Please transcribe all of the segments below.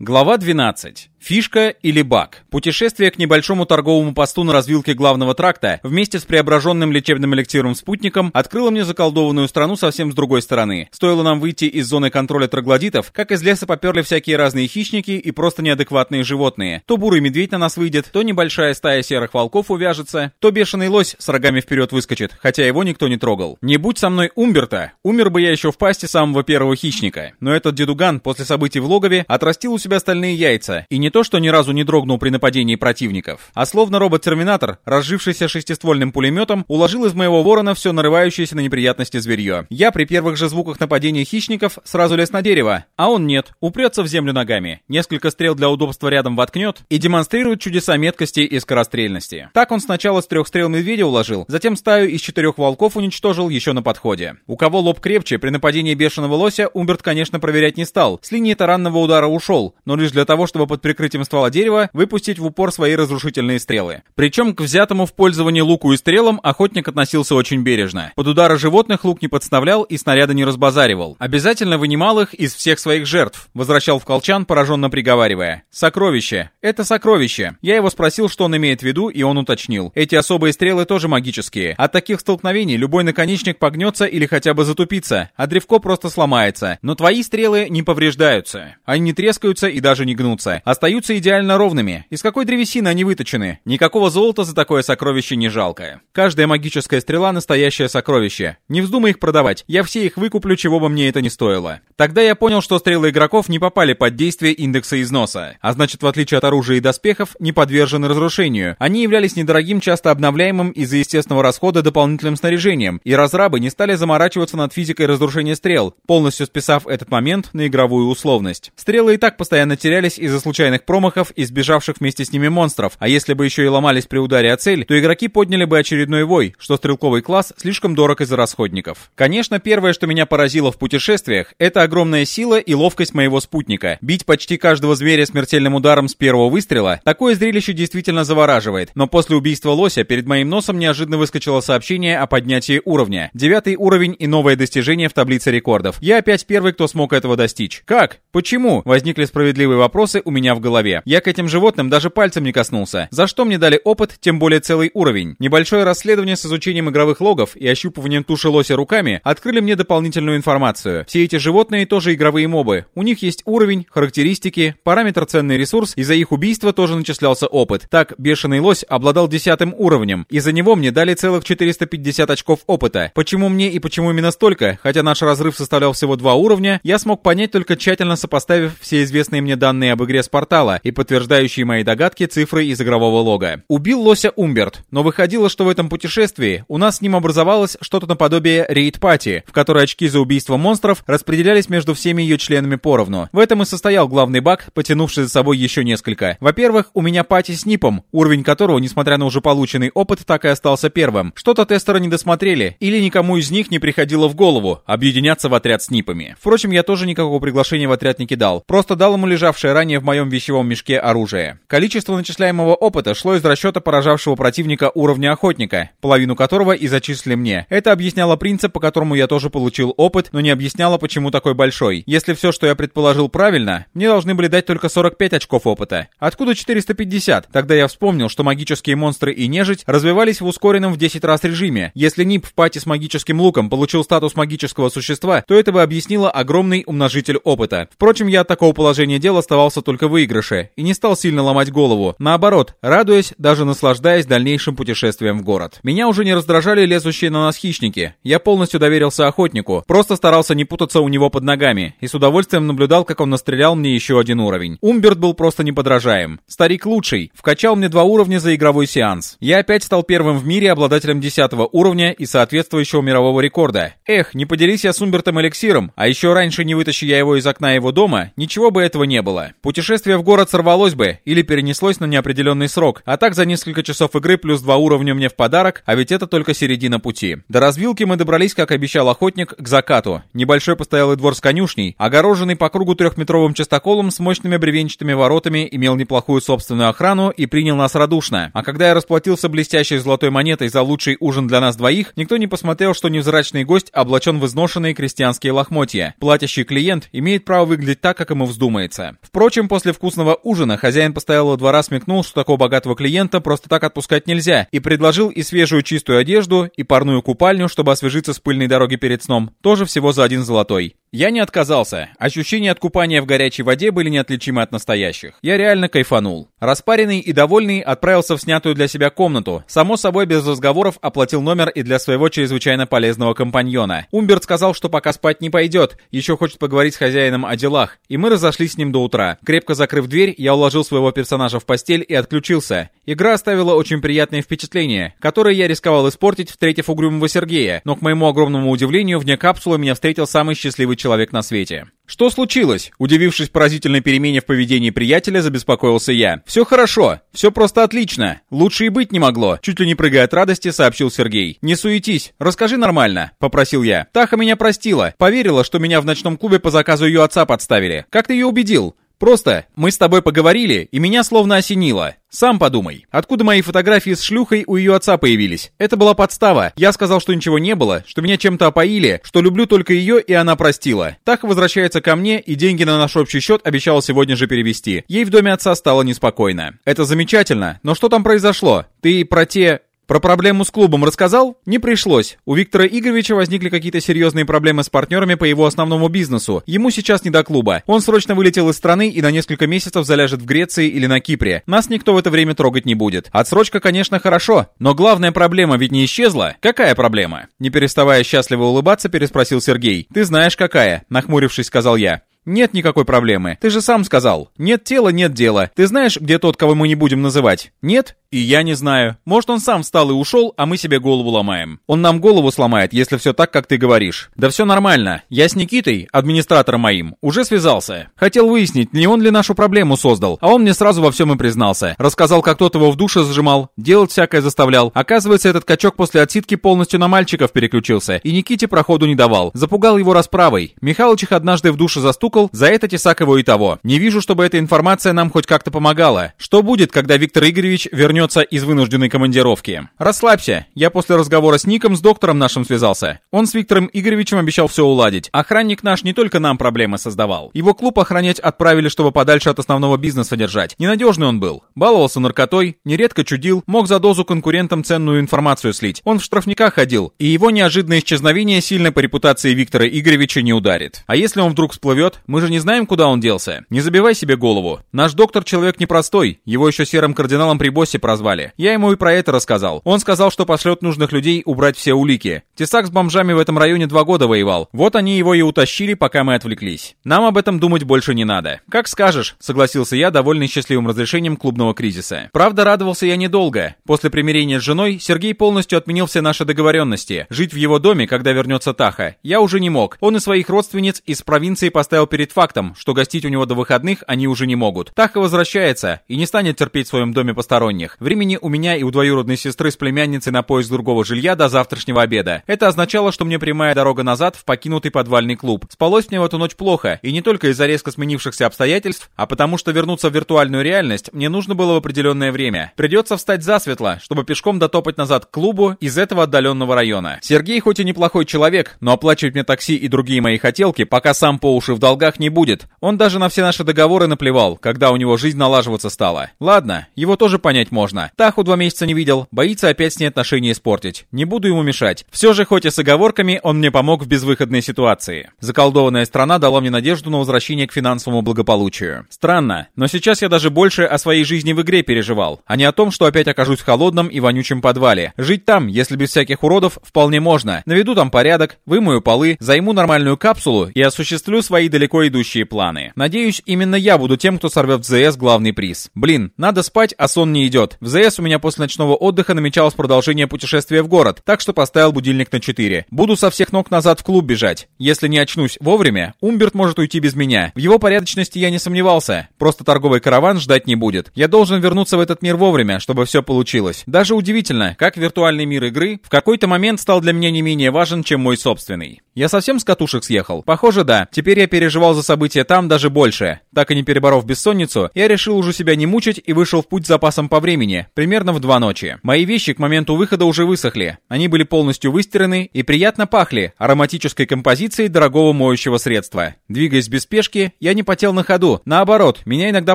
Глава 12. Фишка или баг. Путешествие к небольшому торговому посту на развилке главного тракта вместе с преображенным лечебным эликсиром спутником открыло мне заколдованную страну совсем с другой стороны. Стоило нам выйти из зоны контроля троглодитов, как из леса поперли всякие разные хищники и просто неадекватные животные. То бурый медведь на нас выйдет, то небольшая стая серых волков увяжется, то бешеный лось с рогами вперед выскочит, хотя его никто не трогал. Не будь со мной Умберта, умер бы я еще в пасти самого первого хищника. Но этот дедуган после событий в логове отрастил у себя стальные яйца и не то, что ни разу не дрогнул при нападении противников, а словно робот-терминатор, разжившийся шестиствольным пулеметом, уложил из моего ворона все нарывающееся на неприятности зверье. Я при первых же звуках нападения хищников сразу лез на дерево, а он нет, упрется в землю ногами, несколько стрел для удобства рядом воткнет и демонстрирует чудеса меткости и скорострельности. Так он сначала с трех стрел медведя уложил, затем стаю из четырех волков уничтожил еще на подходе. У кого лоб крепче, при нападении бешеного лося Умберт, конечно, проверять не стал. С линии таранного удара ушел, но лишь для того, чтобы под прикрытием ствола дерева выпустить в упор свои разрушительные стрелы. Причем к взятому в пользование луку и стрелам охотник относился очень бережно. Под удары животных лук не подставлял и снаряды не разбазаривал. Обязательно вынимал их из всех своих жертв, возвращал в колчан, пораженно приговаривая. «Сокровище! Это сокровище!» Я его спросил, что он имеет в виду, и он уточнил. Эти особые стрелы тоже магические. От таких столкновений любой наконечник погнется или хотя бы затупится, а древко просто сломается. Но твои стрелы не повреждаются. Они не трескаются и даже не гнутся. Остаются идеально ровными. Из какой древесины они выточены? Никакого золота за такое сокровище не жалко. Каждая магическая стрела — настоящее сокровище. Не вздумай их продавать, я все их выкуплю, чего бы мне это ни стоило. Тогда я понял, что стрелы игроков не попали под действие индекса износа. А значит, в отличие от оружия и доспехов, не подвержены разрушению. Они являлись недорогим, часто обновляемым из-за естественного расхода дополнительным снаряжением, и разрабы не стали заморачиваться над физикой разрушения стрел, полностью списав этот момент на игровую условность. Стрелы и так постоянно терялись из-за случайных промахов и сбежавших вместе с ними монстров, а если бы еще и ломались при ударе о цель, то игроки подняли бы очередной вой, что стрелковый класс слишком дорог из-за расходников. Конечно, первое, что меня поразило в путешествиях, это огромная сила и ловкость моего спутника. Бить почти каждого зверя смертельным ударом с первого выстрела, такое зрелище действительно завораживает, но после убийства лося перед моим носом неожиданно выскочило сообщение о поднятии уровня. Девятый уровень и новое достижение в таблице рекордов. Я опять первый, кто смог этого достичь. Как? Почему? Возникли справедливые вопросы у меня в голове. Я к этим животным даже пальцем не коснулся. За что мне дали опыт, тем более целый уровень. Небольшое расследование с изучением игровых логов и ощупыванием туши лося руками открыли мне дополнительную информацию. Все эти животные тоже игровые мобы. У них есть уровень, характеристики, параметр ценный ресурс, и за их убийство тоже начислялся опыт. Так, бешеный лось обладал десятым уровнем, и за него мне дали целых 450 очков опыта. Почему мне и почему именно столько, хотя наш разрыв составлял всего два уровня, я смог понять только тщательно сопоставив все известные мне данные об игре Спартак портала и подтверждающие мои догадки цифры из игрового лога. Убил лося Умберт, но выходило, что в этом путешествии у нас с ним образовалось что-то наподобие рейд-пати, в которой очки за убийство монстров распределялись между всеми ее членами поровну. В этом и состоял главный баг, потянувший за собой еще несколько. Во-первых, у меня пати с Нипом, уровень которого, несмотря на уже полученный опыт, так и остался первым. Что-то тестеры не досмотрели, или никому из них не приходило в голову объединяться в отряд с Нипами. Впрочем, я тоже никакого приглашения в отряд не кидал. Просто дал ему лежавшее ранее в моем вещи пищевом мешке оружие. Количество начисляемого опыта шло из расчета поражавшего противника уровня охотника, половину которого и зачислили мне. Это объясняло принцип, по которому я тоже получил опыт, но не объясняло, почему такой большой. Если все, что я предположил, правильно, мне должны были дать только 45 очков опыта. Откуда 450? Тогда я вспомнил, что магические монстры и нежить развивались в ускоренном в 10 раз режиме. Если Нип в пати с магическим луком получил статус магического существа, то это бы объяснило огромный умножитель опыта. Впрочем, я от такого положения дел оставался только выигрыш выигрыше и не стал сильно ломать голову. Наоборот, радуясь, даже наслаждаясь дальнейшим путешествием в город. Меня уже не раздражали лезущие на нас хищники. Я полностью доверился охотнику, просто старался не путаться у него под ногами и с удовольствием наблюдал, как он настрелял мне еще один уровень. Умберт был просто неподражаем. Старик лучший, вкачал мне два уровня за игровой сеанс. Я опять стал первым в мире обладателем 10 уровня и соответствующего мирового рекорда. Эх, не поделись я с Умбертом эликсиром, а еще раньше не вытащи я его из окна его дома, ничего бы этого не было. Путешествие в город сорвалось бы или перенеслось на неопределенный срок, а так за несколько часов игры плюс два уровня мне в подарок, а ведь это только середина пути. До развилки мы добрались, как обещал охотник, к закату. Небольшой постоялый двор с конюшней, огороженный по кругу трехметровым частоколом с мощными бревенчатыми воротами, имел неплохую собственную охрану и принял нас радушно. А когда я расплатился блестящей золотой монетой за лучший ужин для нас двоих, никто не посмотрел, что невзрачный гость облачен в изношенные крестьянские лохмотья. Платящий клиент имеет право выглядеть так, как ему вздумается. Задумается. Впрочем, после вкусного ужина хозяин постоялого двора смекнул, что такого богатого клиента просто так отпускать нельзя, и предложил и свежую чистую одежду, и парную купальню, чтобы освежиться с пыльной дороги перед сном, тоже всего за один золотой. Я не отказался. Ощущения от купания в горячей воде были неотличимы от настоящих. Я реально кайфанул. Распаренный и довольный отправился в снятую для себя комнату. Само собой, без разговоров оплатил номер и для своего чрезвычайно полезного компаньона. Умберт сказал, что пока спать не пойдет, еще хочет поговорить с хозяином о делах, и мы разошлись с ним до утра. Крепко закрыв дверь, я уложил своего персонажа в постель и отключился. Игра оставила очень приятное впечатление, которое я рисковал испортить, встретив угрюмого Сергея, но к моему огромному удивлению, вне капсулы меня встретил самый счастливый человек на свете. «Что случилось?» Удивившись поразительной перемене в поведении приятеля, забеспокоился я. «Все хорошо. Все просто отлично. Лучше и быть не могло», чуть ли не прыгая от радости, сообщил Сергей. «Не суетись. Расскажи нормально», — попросил я. «Таха меня простила. Поверила, что меня в ночном клубе по заказу ее отца подставили. Как ты ее убедил?» Просто мы с тобой поговорили, и меня словно осенило. Сам подумай, откуда мои фотографии с шлюхой у ее отца появились? Это была подстава. Я сказал, что ничего не было, что меня чем-то опоили, что люблю только ее, и она простила. Так возвращается ко мне, и деньги на наш общий счет обещала сегодня же перевести. Ей в доме отца стало неспокойно. Это замечательно, но что там произошло? Ты про те... Про проблему с клубом рассказал? Не пришлось. У Виктора Игоревича возникли какие-то серьезные проблемы с партнерами по его основному бизнесу. Ему сейчас не до клуба. Он срочно вылетел из страны и на несколько месяцев заляжет в Греции или на Кипре. Нас никто в это время трогать не будет. Отсрочка, конечно, хорошо, но главная проблема ведь не исчезла. Какая проблема? Не переставая счастливо улыбаться, переспросил Сергей. Ты знаешь какая? Нахмурившись, сказал я. Нет никакой проблемы. Ты же сам сказал. Нет тела, нет дела. Ты знаешь, где тот, кого мы не будем называть? Нет? И я не знаю. Может, он сам встал и ушел, а мы себе голову ломаем. Он нам голову сломает, если все так, как ты говоришь. Да все нормально. Я с Никитой, администратором моим, уже связался. Хотел выяснить, не он ли нашу проблему создал. А он мне сразу во всем и признался. Рассказал, как тот его в душе сжимал, делать всякое заставлял. Оказывается, этот качок после отсидки полностью на мальчиков переключился. И Никите проходу не давал. Запугал его расправой. Михалыч их однажды в душе застукал, за это тесак его и того. Не вижу, чтобы эта информация нам хоть как-то помогала. Что будет, когда Виктор Игоревич вернется из вынужденной командировки. Расслабься, я после разговора с Ником с доктором нашим связался. Он с Виктором Игоревичем обещал все уладить. Охранник наш не только нам проблемы создавал. Его клуб охранять отправили, чтобы подальше от основного бизнеса держать. Ненадежный он был. Баловался наркотой, нередко чудил, мог за дозу конкурентам ценную информацию слить. Он в штрафниках ходил, и его неожиданное исчезновение сильно по репутации Виктора Игоревича не ударит. А если он вдруг всплывет, мы же не знаем, куда он делся. Не забивай себе голову. Наш доктор человек непростой, его еще серым кардиналом при боссе прозвали. Я ему и про это рассказал. Он сказал, что пошлет нужных людей убрать все улики. Тесак с бомжами в этом районе два года воевал. Вот они его и утащили, пока мы отвлеклись. Нам об этом думать больше не надо. Как скажешь, согласился я, довольный счастливым разрешением клубного кризиса. Правда, радовался я недолго. После примирения с женой Сергей полностью отменил все наши договоренности. Жить в его доме, когда вернется Таха, я уже не мог. Он и своих родственниц из провинции поставил перед фактом, что гостить у него до выходных они уже не могут. Таха возвращается и не станет терпеть в своем доме посторонних. Времени у меня и у двоюродной сестры с племянницей на поиск другого жилья до завтрашнего обеда. Это означало, что мне прямая дорога назад в покинутый подвальный клуб. Спалось мне в эту ночь плохо, и не только из-за резко сменившихся обстоятельств, а потому что вернуться в виртуальную реальность мне нужно было в определенное время. Придется встать засветло, чтобы пешком дотопать назад к клубу из этого отдаленного района. Сергей хоть и неплохой человек, но оплачивать мне такси и другие мои хотелки, пока сам по уши в долгах не будет. Он даже на все наши договоры наплевал, когда у него жизнь налаживаться стала. Ладно, его тоже понять можно. Таху два месяца не видел, боится опять с ней отношения испортить. Не буду ему мешать. Все же, хоть и с оговорками, он мне помог в безвыходной ситуации. Заколдованная страна дала мне надежду на возвращение к финансовому благополучию. Странно, но сейчас я даже больше о своей жизни в игре переживал, а не о том, что опять окажусь в холодном и вонючем подвале. Жить там, если без всяких уродов, вполне можно. Наведу там порядок, вымою полы, займу нормальную капсулу и осуществлю свои далеко идущие планы. Надеюсь, именно я буду тем, кто сорвет в ЗС главный приз. Блин, надо спать, а сон не идет. В ЗС у меня после ночного отдыха намечалось продолжение путешествия в город, так что поставил будильник на 4. Буду со всех ног назад в клуб бежать. Если не очнусь вовремя, Умберт может уйти без меня. В его порядочности я не сомневался. Просто торговый караван ждать не будет. Я должен вернуться в этот мир вовремя, чтобы все получилось. Даже удивительно, как виртуальный мир игры в какой-то момент стал для меня не менее важен, чем мой собственный. Я совсем с катушек съехал? Похоже, да. Теперь я переживал за события там даже больше. Так и не переборов бессонницу, я решил уже себя не мучить и вышел в путь с запасом по времени, примерно в два ночи. Мои вещи к моменту выхода уже высохли. Они были полностью выстирены и приятно пахли ароматической композицией дорогого моющего средства. Двигаясь без спешки, я не потел на ходу. Наоборот, меня иногда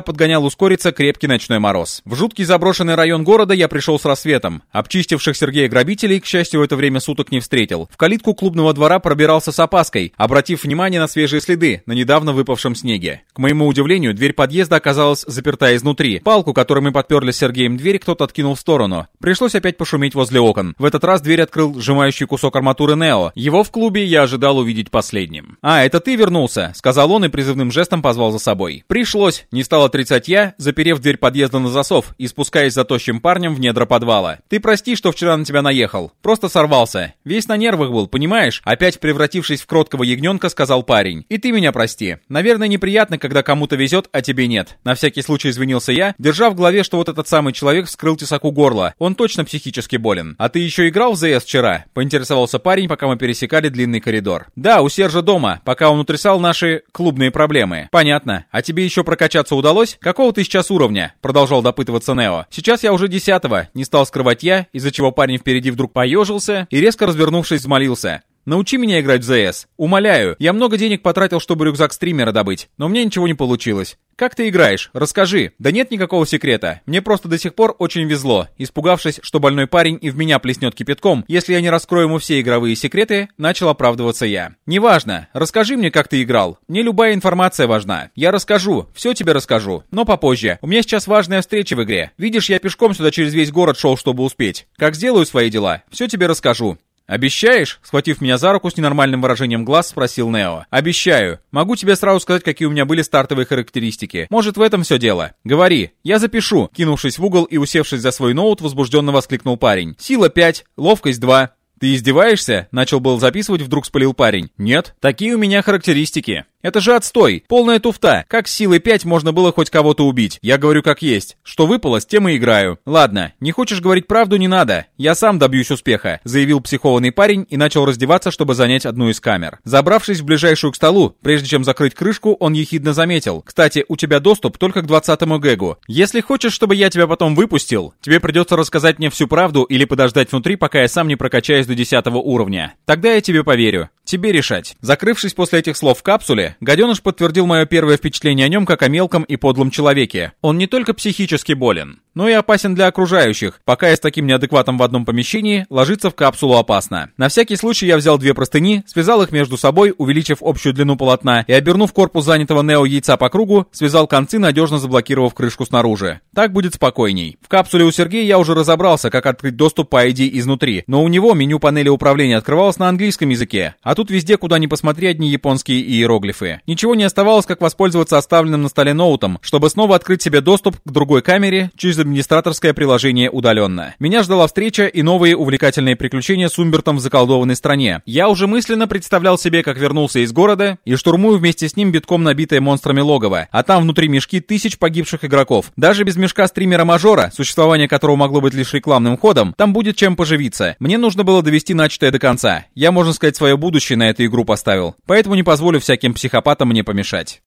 подгонял ускориться крепкий ночной мороз. В жуткий заброшенный район города я пришел с рассветом. Обчистивших Сергея грабителей, к счастью, в это время суток не встретил. В калитку клубного двора пробирался с опаской, обратив внимание на свежие следы на недавно выпавшем снеге. К моему удивлению, дверь подъезда оказалась заперта изнутри. Палку, которой мы подперли с Сергеем дверь, кто-то откинул в сторону. Пришлось опять пошуметь возле окон. В этот раз дверь открыл сжимающий кусок арматуры Нео. Его в клубе я ожидал увидеть последним. «А, это ты вернулся», — сказал он и призывным жестом позвал за собой. Пришлось, не стал отрицать я, заперев дверь подъезда на засов и спускаясь за тощим парнем в недра подвала. «Ты прости, что вчера на тебя наехал. Просто сорвался. Весь на нервах был, понимаешь? Опять превратившись в кроткого ягненка, сказал парень. И ты меня прости. Наверное, неприятно, когда кому-то везет, а тебе нет. На всякий случай извинился я, держа в голове, что вот этот самый человек вскрыл тесаку горла. Он точно психически болен. А ты еще играл в ЗС вчера? Поинтересовался парень, пока мы пересекали длинный коридор. Да, у Сержа дома, пока он утрясал наши клубные проблемы. Понятно. А тебе еще прокачаться удалось? Какого ты сейчас уровня? Продолжал допытываться Нео. Сейчас я уже десятого. Не стал скрывать я, из-за чего парень впереди вдруг поежился и резко развернувшись взмолился. Научи меня играть в ЗС. Умоляю, я много денег потратил, чтобы рюкзак стримера добыть, но мне ничего не получилось. Как ты играешь? Расскажи. Да нет никакого секрета. Мне просто до сих пор очень везло. Испугавшись, что больной парень и в меня плеснет кипятком, если я не раскрою ему все игровые секреты, начал оправдываться я. Неважно. Расскажи мне, как ты играл. Мне любая информация важна. Я расскажу. Все тебе расскажу. Но попозже. У меня сейчас важная встреча в игре. Видишь, я пешком сюда через весь город шел, чтобы успеть. Как сделаю свои дела, все тебе расскажу. «Обещаешь?» — схватив меня за руку с ненормальным выражением глаз, спросил Нео. «Обещаю. Могу тебе сразу сказать, какие у меня были стартовые характеристики. Может, в этом все дело. Говори. Я запишу». Кинувшись в угол и усевшись за свой ноут, возбужденно воскликнул парень. «Сила 5, ловкость 2, «Ты издеваешься?» — начал был записывать, вдруг спалил парень. «Нет, такие у меня характеристики». Это же отстой, полная туфта. Как с силой 5 можно было хоть кого-то убить? Я говорю как есть. Что выпало, с тем и играю. Ладно, не хочешь говорить правду, не надо. Я сам добьюсь успеха, заявил психованный парень и начал раздеваться, чтобы занять одну из камер. Забравшись в ближайшую к столу, прежде чем закрыть крышку, он ехидно заметил. Кстати, у тебя доступ только к 20-му гэгу. Если хочешь, чтобы я тебя потом выпустил, тебе придется рассказать мне всю правду или подождать внутри, пока я сам не прокачаюсь до 10 уровня. Тогда я тебе поверю. Тебе решать. Закрывшись после этих слов в капсуле, гаденыш подтвердил мое первое впечатление о нем как о мелком и подлом человеке. Он не только психически болен, но и опасен для окружающих. Пока я с таким неадекватом в одном помещении, ложиться в капсулу опасно. На всякий случай я взял две простыни, связал их между собой, увеличив общую длину полотна, и обернув корпус занятого Нео яйца по кругу, связал концы, надежно заблокировав крышку снаружи. Так будет спокойней. В капсуле у Сергея я уже разобрался, как открыть доступ по ID изнутри, но у него меню панели управления открывалось на английском языке, а тут везде, куда ни посмотри, одни японские иероглифы. Ничего не оставалось, как воспользоваться оставленным на столе ноутом, чтобы снова открыть себе доступ к другой камере через администраторское приложение удаленно. Меня ждала встреча и новые увлекательные приключения с Умбертом в заколдованной стране. Я уже мысленно представлял себе, как вернулся из города и штурмую вместе с ним битком набитое монстрами логово, а там внутри мешки тысяч погибших игроков. Даже без мешка стримера-мажора, существование которого могло быть лишь рекламным ходом, там будет чем поживиться. Мне нужно было довести начатое до конца. Я, можно сказать, свое будущее на эту игру поставил. Поэтому не позволю всяким психопатам мне помешать.